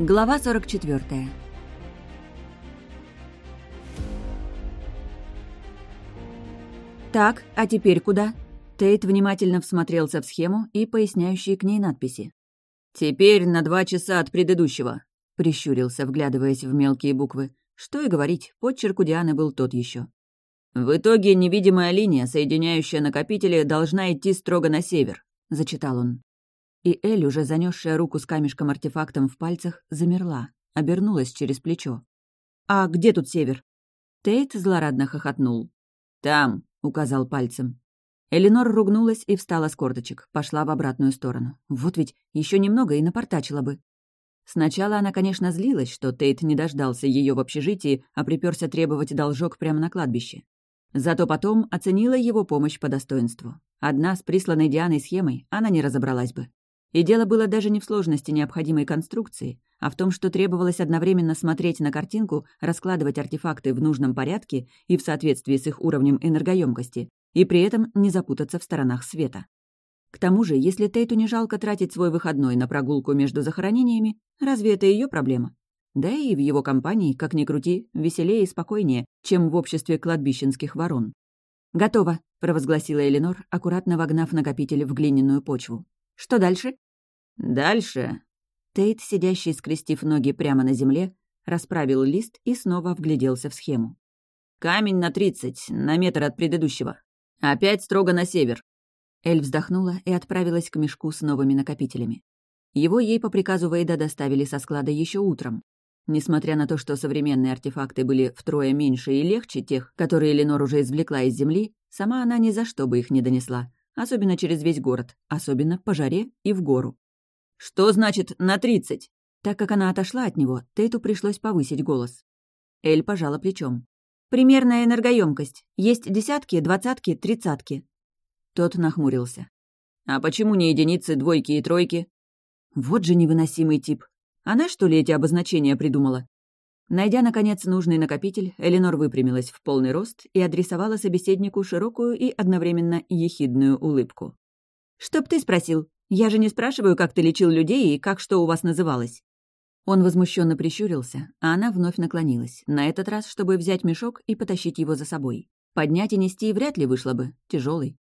Глава 44. «Так, а теперь куда?» Тейт внимательно всмотрелся в схему и поясняющие к ней надписи. «Теперь на два часа от предыдущего», — прищурился, вглядываясь в мелкие буквы. Что и говорить, подчерк у Дианы был тот еще. «В итоге невидимая линия, соединяющая накопители, должна идти строго на север», — зачитал он. И Эль, уже занесшая руку с камешком-артефактом в пальцах, замерла, обернулась через плечо. «А где тут север?» Тейт злорадно хохотнул. «Там», — указал пальцем. Эленор ругнулась и встала с корточек, пошла в обратную сторону. Вот ведь еще немного и напортачила бы. Сначала она, конечно, злилась, что Тейт не дождался ее в общежитии, а приперся требовать должок прямо на кладбище. Зато потом оценила его помощь по достоинству. Одна с присланной Дианой схемой она не разобралась бы. И дело было даже не в сложности необходимой конструкции, а в том, что требовалось одновременно смотреть на картинку, раскладывать артефакты в нужном порядке и в соответствии с их уровнем энергоемкости, и при этом не запутаться в сторонах света. К тому же, если Тейту не жалко тратить свой выходной на прогулку между захоронениями, разве это ее проблема? Да и в его компании, как ни крути, веселее и спокойнее, чем в обществе кладбищенских ворон. «Готово», — провозгласила Эленор, аккуратно вогнав накопитель в глиняную почву. Что дальше?» «Дальше...» Тейт, сидящий, скрестив ноги прямо на земле, расправил лист и снова вгляделся в схему. «Камень на тридцать, на метр от предыдущего. Опять строго на север». Эль вздохнула и отправилась к мешку с новыми накопителями. Его ей по приказу Вейда доставили со склада еще утром. Несмотря на то, что современные артефакты были втрое меньше и легче тех, которые Ленор уже извлекла из земли, сама она ни за что бы их не донесла, особенно через весь город, особенно по жаре и в гору. «Что значит «на тридцать»?» Так как она отошла от него, Тейту пришлось повысить голос. Эль пожала плечом. «Примерная энергоемкость. Есть десятки, двадцатки, тридцатки». Тот нахмурился. «А почему не единицы, двойки и тройки?» Вот же невыносимый тип. Она, что ли, эти обозначения придумала? Найдя, наконец, нужный накопитель, Эленор выпрямилась в полный рост и адресовала собеседнику широкую и одновременно ехидную улыбку. «Чтоб ты спросил. Я же не спрашиваю, как ты лечил людей и как что у вас называлось». Он возмущенно прищурился, а она вновь наклонилась, на этот раз, чтобы взять мешок и потащить его за собой. Поднять и нести вряд ли вышло бы, тяжелый.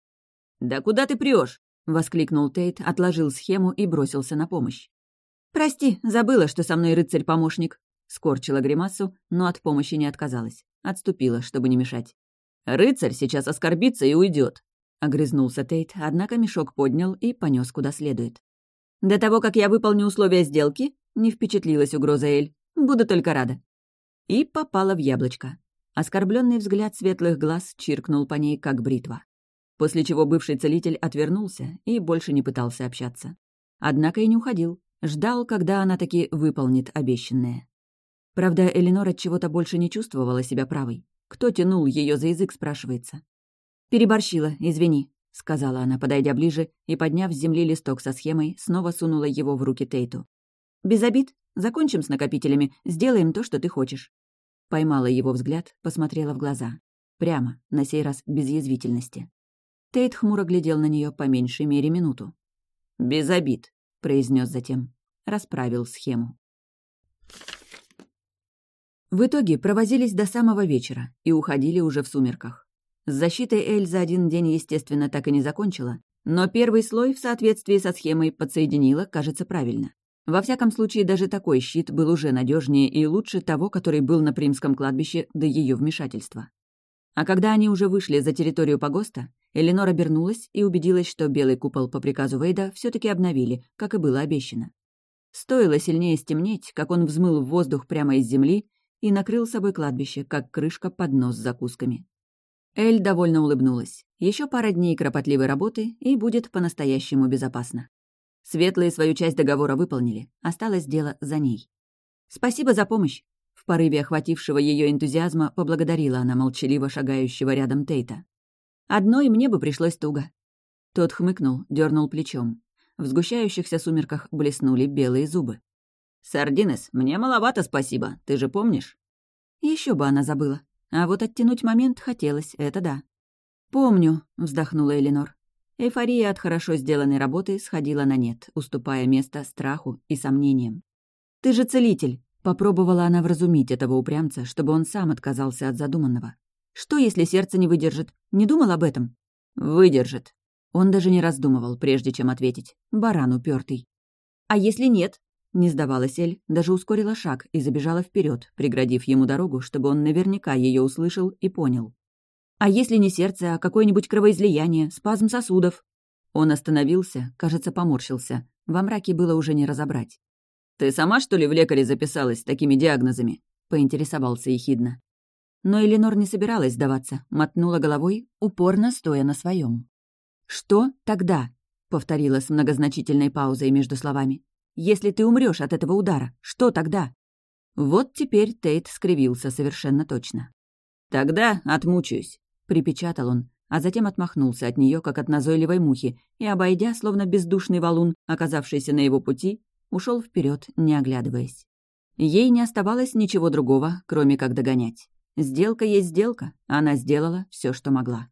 «Да куда ты прешь? воскликнул Тейт, отложил схему и бросился на помощь. «Прости, забыла, что со мной рыцарь-помощник», Скорчила гримасу, но от помощи не отказалась. Отступила, чтобы не мешать. «Рыцарь сейчас оскорбится и уйдет. Огрызнулся Тейт, однако мешок поднял и понес куда следует. «До того, как я выполню условия сделки?» — не впечатлилась угроза Эль. «Буду только рада». И попала в яблочко. Оскорбленный взгляд светлых глаз чиркнул по ней, как бритва. После чего бывший целитель отвернулся и больше не пытался общаться. Однако и не уходил. Ждал, когда она таки выполнит обещанное. Правда, Эленор от чего-то больше не чувствовала себя правой. Кто тянул ее за язык, спрашивается. «Переборщила, извини», — сказала она, подойдя ближе и, подняв с земли листок со схемой, снова сунула его в руки Тейту. «Без обид. Закончим с накопителями, сделаем то, что ты хочешь». Поймала его взгляд, посмотрела в глаза. Прямо, на сей раз без язвительности. Тейт хмуро глядел на нее по меньшей мере минуту. «Без обид», — произнес затем. Расправил схему. В итоге провозились до самого вечера и уходили уже в сумерках. С защитой Эль за один день, естественно, так и не закончила, но первый слой в соответствии со схемой подсоединила, кажется, правильно. Во всяком случае, даже такой щит был уже надежнее и лучше того, который был на Примском кладбище до ее вмешательства. А когда они уже вышли за территорию погоста, Эленор обернулась и убедилась, что белый купол по приказу Вейда все таки обновили, как и было обещано. Стоило сильнее стемнеть, как он взмыл в воздух прямо из земли и накрыл собой кладбище, как крышка под нос с закусками. Эль довольно улыбнулась. Еще пара дней кропотливой работы, и будет по-настоящему безопасно. Светлые свою часть договора выполнили, осталось дело за ней. «Спасибо за помощь!» В порыве охватившего ее энтузиазма поблагодарила она молчаливо шагающего рядом Тейта. «Одной мне бы пришлось туго». Тот хмыкнул, дернул плечом. В сгущающихся сумерках блеснули белые зубы. «Сардинес, мне маловато спасибо, ты же помнишь?» Еще бы она забыла. А вот оттянуть момент хотелось, это да. «Помню», — вздохнула Эленор. Эйфория от хорошо сделанной работы сходила на нет, уступая место страху и сомнениям. Ты же целитель!» Попробовала она вразумить этого упрямца, чтобы он сам отказался от задуманного. «Что, если сердце не выдержит? Не думал об этом?» «Выдержит». Он даже не раздумывал, прежде чем ответить. Баран упертый. «А если нет?» Не сдавалась Эль, даже ускорила шаг и забежала вперед, преградив ему дорогу, чтобы он наверняка ее услышал и понял. «А если не сердце, а какое-нибудь кровоизлияние, спазм сосудов?» Он остановился, кажется, поморщился. Во мраке было уже не разобрать. «Ты сама, что ли, в лекаре записалась с такими диагнозами?» — поинтересовался ехидно. Но Эленор не собиралась сдаваться, мотнула головой, упорно стоя на своем. «Что тогда?» — повторила с многозначительной паузой между словами. «Если ты умрешь от этого удара, что тогда?» Вот теперь Тейт скривился совершенно точно. «Тогда отмучаюсь», — припечатал он, а затем отмахнулся от нее, как от назойливой мухи, и, обойдя, словно бездушный валун, оказавшийся на его пути, ушел вперед, не оглядываясь. Ей не оставалось ничего другого, кроме как догонять. Сделка есть сделка, она сделала все, что могла.